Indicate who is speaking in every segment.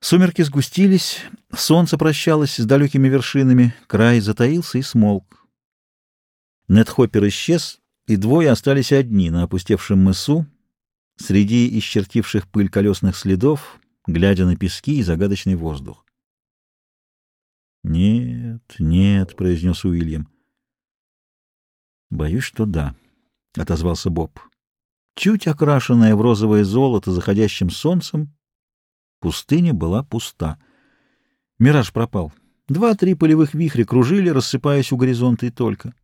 Speaker 1: Сумерки сгустились, солнце прощалось с далекими вершинами, край затаился и смолк. Нед Хоппер исчез, и двое остались одни на опустевшем мысу, среди исчертивших пыль колесных следов, глядя на пески и загадочный воздух. «Нет, нет», — произнес Уильям. «Боюсь, что да», — отозвался Боб. Чуть окрашенная в розовое золото заходящим солнцем, Пустыня была пуста. Мираж пропал. Два-три полевых вихря кружили, рассыпаясь у горизонта и только.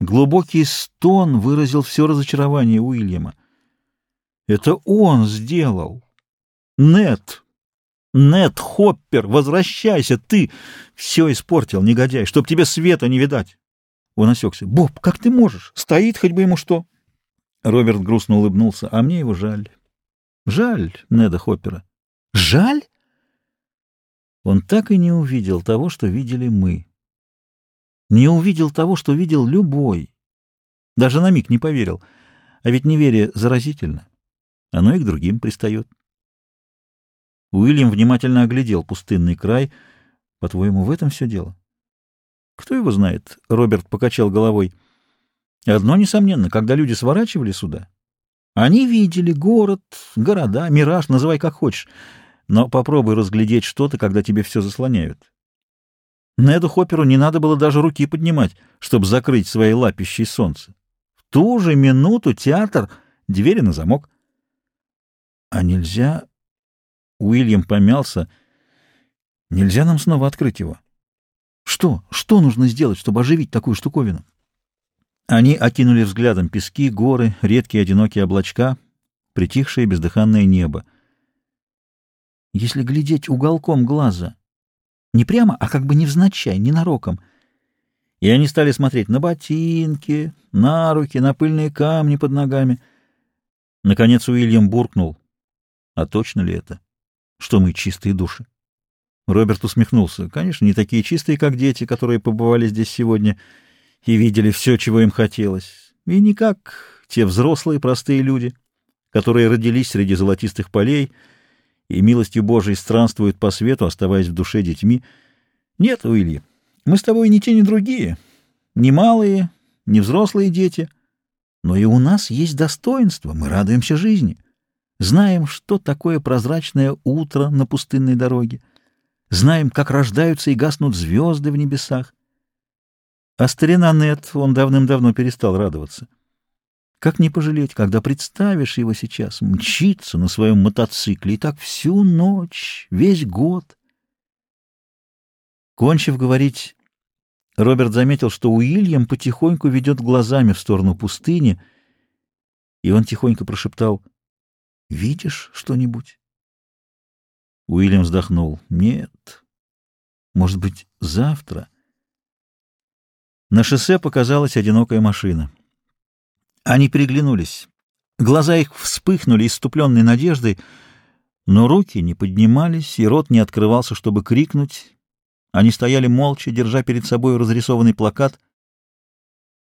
Speaker 1: Глубокий стон выразил все разочарование Уильяма. Это он сделал. Нет! Нет, Хоппер, возвращайся, ты! Все испортил, негодяй, чтоб тебе света не видать. Он осекся. Боб, как ты можешь? Стоит хоть бы ему что? Роберт грустно улыбнулся. А мне его жаль. Жаль Неда Хоппера. Жаль? Он так и не увидел того, что видели мы. Не увидел того, что видел любой. Даже на миг не поверил. А ведь неверие заразительно. Оно и к другим пристает. Уильям внимательно оглядел пустынный край. По-твоему, в этом все дело? Кто его знает? Роберт покачал головой. Одно несомненно, когда люди сворачивали сюда, они видели город, города, мираж, называй как хочешь, но попробуй разглядеть что-то, когда тебе все заслоняют. Неду Хопперу не надо было даже руки поднимать, чтобы закрыть свои лапищей солнце. В ту же минуту театр, двери на замок. А нельзя... Уильям помялся. Нельзя нам снова открыть его. Что? Что нужно сделать, чтобы оживить такую штуковину? Они окинули взглядом пески, горы, редкие одинокие облачка, притихшее бездыханное небо. Если глядеть уголком глаза, не прямо, а как бы невзначай, ненароком, и они стали смотреть на ботинки, на руки, на пыльные камни под ногами. Наконец Уильям буркнул. А точно ли это? Что мы чистые души? Роберт усмехнулся. Конечно, не такие чистые, как дети, которые побывали здесь сегодня, — и видели все, чего им хотелось, и не как те взрослые простые люди, которые родились среди золотистых полей и милостью Божией странствуют по свету, оставаясь в душе детьми. Нет, Уильям, мы с тобой ни те, ни другие, ни малые, ни взрослые дети, но и у нас есть достоинство, мы радуемся жизни, знаем, что такое прозрачное утро на пустынной дороге, знаем, как рождаются и гаснут звезды в небесах, а старина Нет, он давным-давно перестал радоваться. Как не пожалеть, когда представишь его сейчас, мчиться на своем мотоцикле, и так всю ночь, весь год. Кончив говорить, Роберт заметил, что Уильям потихоньку ведет глазами в сторону пустыни, и он тихонько прошептал «Видишь что-нибудь?» Уильям вздохнул «Нет. Может быть, завтра?» На шоссе показалась одинокая машина. Они переглянулись. Глаза их вспыхнули иступленной надеждой, но руки не поднимались, и рот не открывался, чтобы крикнуть. Они стояли молча, держа перед собой разрисованный плакат —